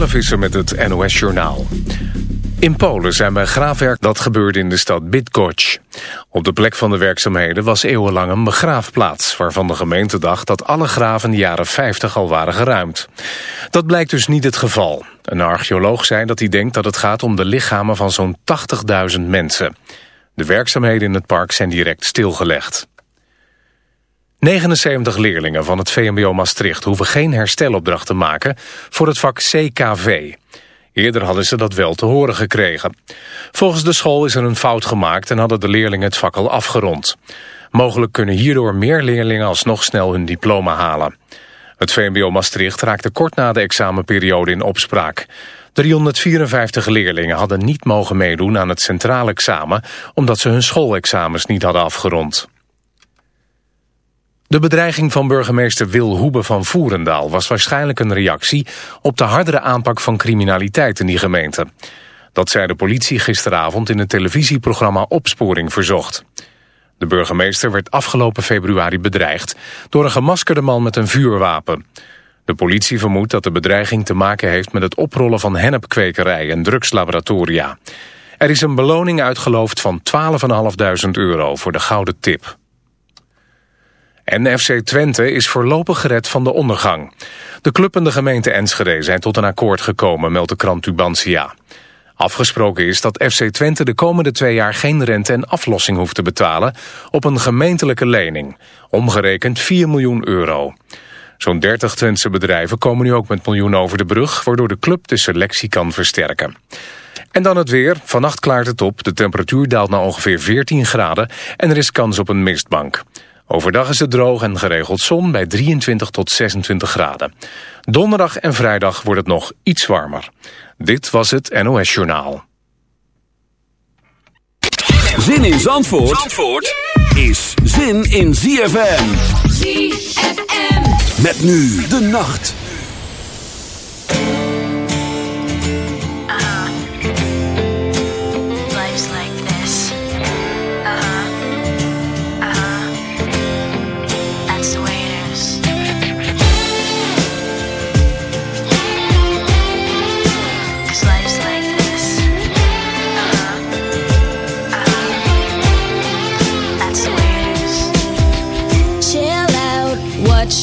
Visser met het NOS-journaal. In Polen zijn bij graafwerk dat gebeurde in de stad Bydgoszcz. Op de plek van de werkzaamheden was eeuwenlang een begraafplaats... waarvan de gemeente dacht dat alle graven de jaren 50 al waren geruimd. Dat blijkt dus niet het geval. Een archeoloog zei dat hij denkt dat het gaat om de lichamen van zo'n 80.000 mensen. De werkzaamheden in het park zijn direct stilgelegd. 79 leerlingen van het VMBO Maastricht hoeven geen herstelopdracht te maken voor het vak CKV. Eerder hadden ze dat wel te horen gekregen. Volgens de school is er een fout gemaakt en hadden de leerlingen het vak al afgerond. Mogelijk kunnen hierdoor meer leerlingen alsnog snel hun diploma halen. Het VMBO Maastricht raakte kort na de examenperiode in opspraak. 354 leerlingen hadden niet mogen meedoen aan het centraal examen... omdat ze hun schoolexamens niet hadden afgerond. De bedreiging van burgemeester Wil Hoebe van Voerendaal was waarschijnlijk een reactie op de hardere aanpak van criminaliteit in die gemeente. Dat zei de politie gisteravond in het televisieprogramma Opsporing Verzocht. De burgemeester werd afgelopen februari bedreigd door een gemaskerde man met een vuurwapen. De politie vermoedt dat de bedreiging te maken heeft met het oprollen van hennepkwekerij en drugslaboratoria. Er is een beloning uitgeloofd van 12.500 euro voor de gouden tip. En FC Twente is voorlopig gered van de ondergang. De club en de gemeente Enschede zijn tot een akkoord gekomen, meldt de krant Tubantia. Afgesproken is dat FC Twente de komende twee jaar geen rente en aflossing hoeft te betalen op een gemeentelijke lening, omgerekend 4 miljoen euro. Zo'n 30 Twentse bedrijven komen nu ook met miljoen over de brug, waardoor de club de selectie kan versterken. En dan het weer. Vannacht klaart het op, de temperatuur daalt naar ongeveer 14 graden en er is kans op een mistbank. Overdag is het droog en geregeld zon bij 23 tot 26 graden. Donderdag en vrijdag wordt het nog iets warmer. Dit was het NOS Journaal. Zin in Zandvoort, Zandvoort is zin in ZFM. ZFM. Met nu de nacht.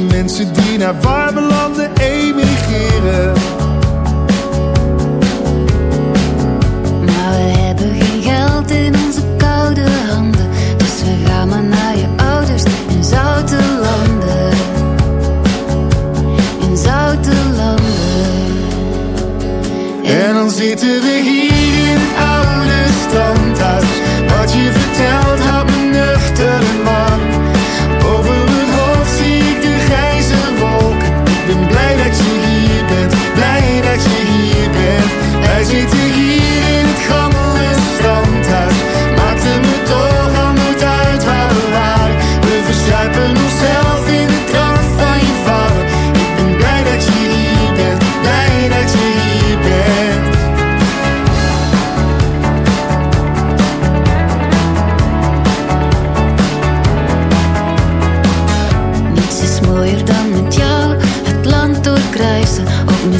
mensen die naar waar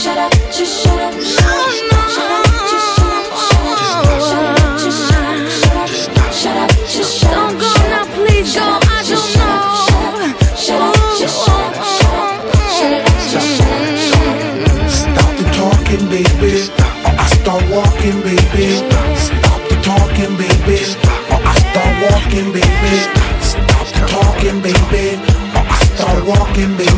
Shut up, just shut up, shut up. Oh. Shut up, just shut up, shut up. Shut up, just shut up, shut up. Shut up, just shut up. Don't go now, please go. I don't know. Shut up, just shut up, shut up. Shut it up, just shut up, shut up. Stop the talking, baby. I start walking, baby. Stop the talking, baby. I start walking, baby. Stop the talking, baby. I start walking, baby.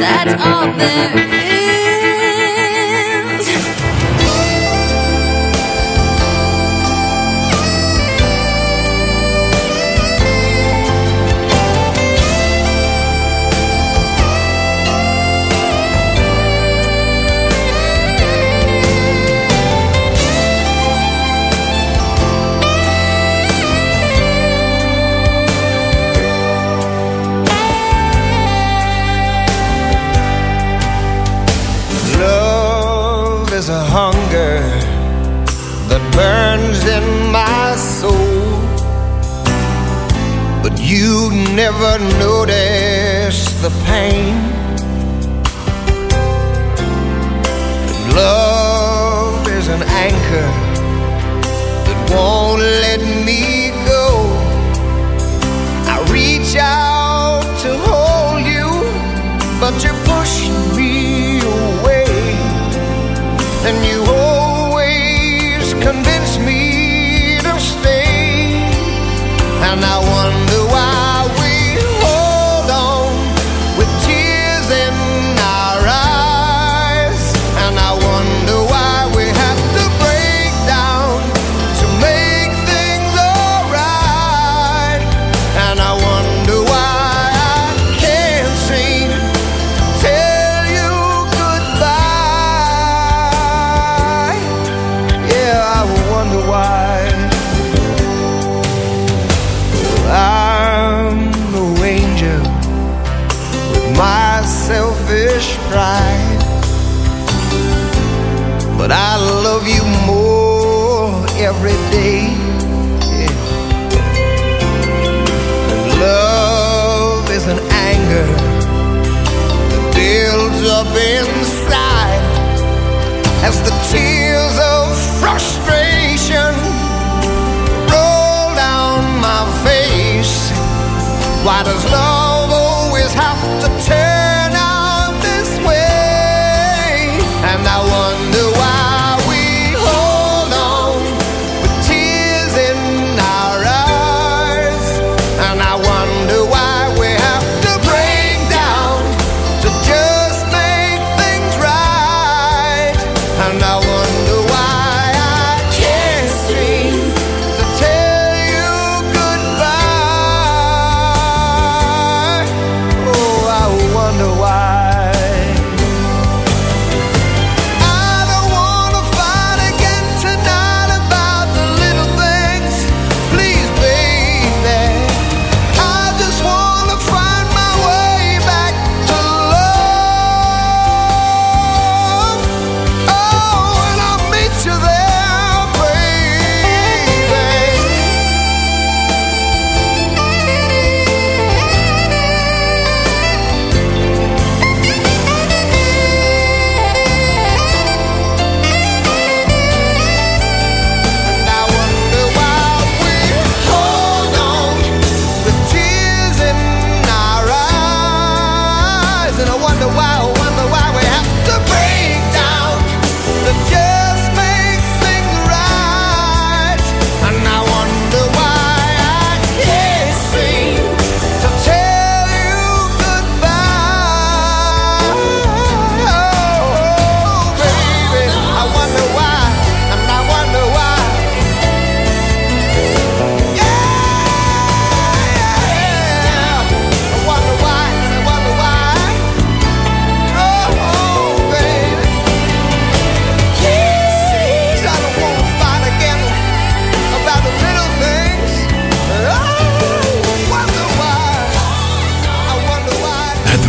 That all there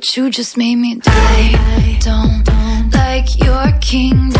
what you just made me die. Don't like your kingdom.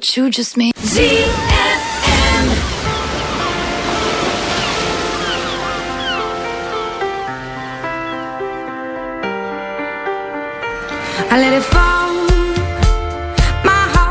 What you just made. ZFM. I let it fall, my heart.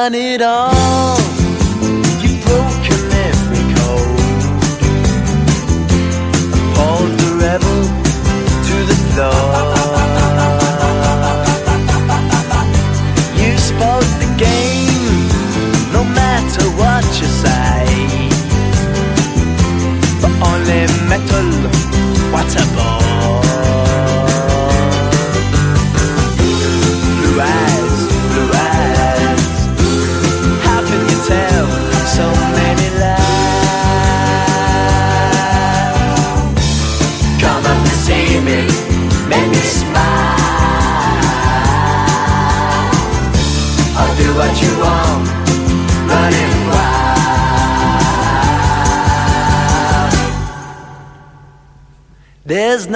done it all.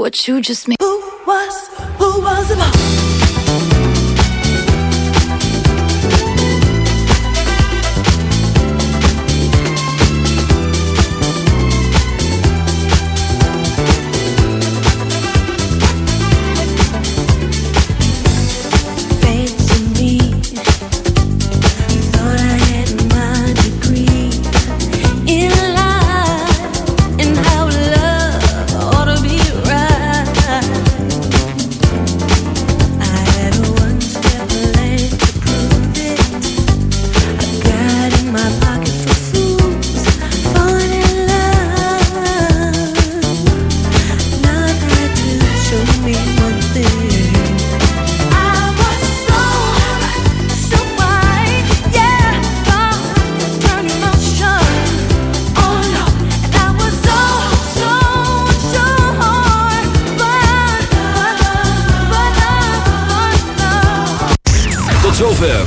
What you just made. Who was? Who was about? Fancy